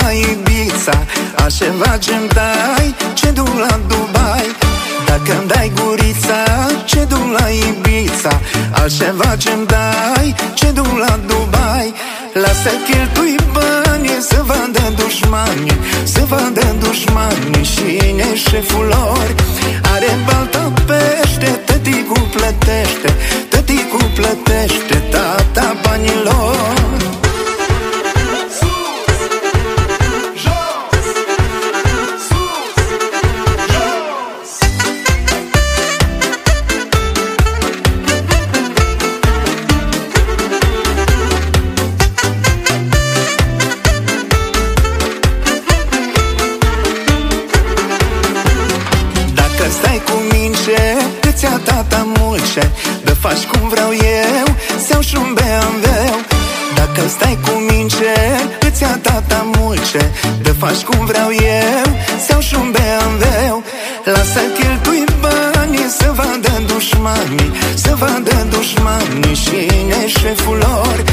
la Ibiza Altceva ce-mi dai, ce duc la Dubai? Dacă îmi dai gurița, ce duc la Ibiza Altceva ce-mi dai, ce duc la Dubai? Lasă cheltui bani să vadă dușmani Să vadă dușmani și ne șeful lor îți ia tata mulce Dă faci cum vreau eu, să iau și un BMW Dacă stai cu mince, îți ia tata mulce Dă faci cum vreau eu, să iau și un BMW Lasă cheltui banii să vadă dușmanii Să vadă dușmanii și ne șeful lor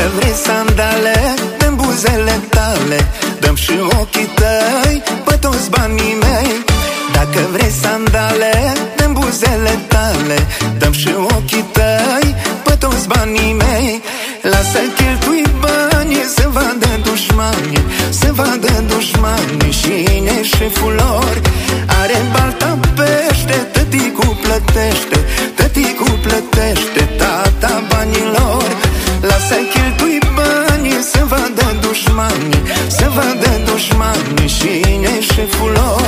Dacă vrei sandale, dăm buzele tale. Dăm și ochii tăi, pe toți banii mei. Dacă vrei sandale, dăm buzele tale. Dăm și ochii tăi, pe toți banii mei. Lasă cheltui banii, să vadă dușmani Să vadă dușmani și ine șeful lor. Are balta pește, tăticul plătește Tăticul plătește, tata Să vadă dușmani și neșeful. lor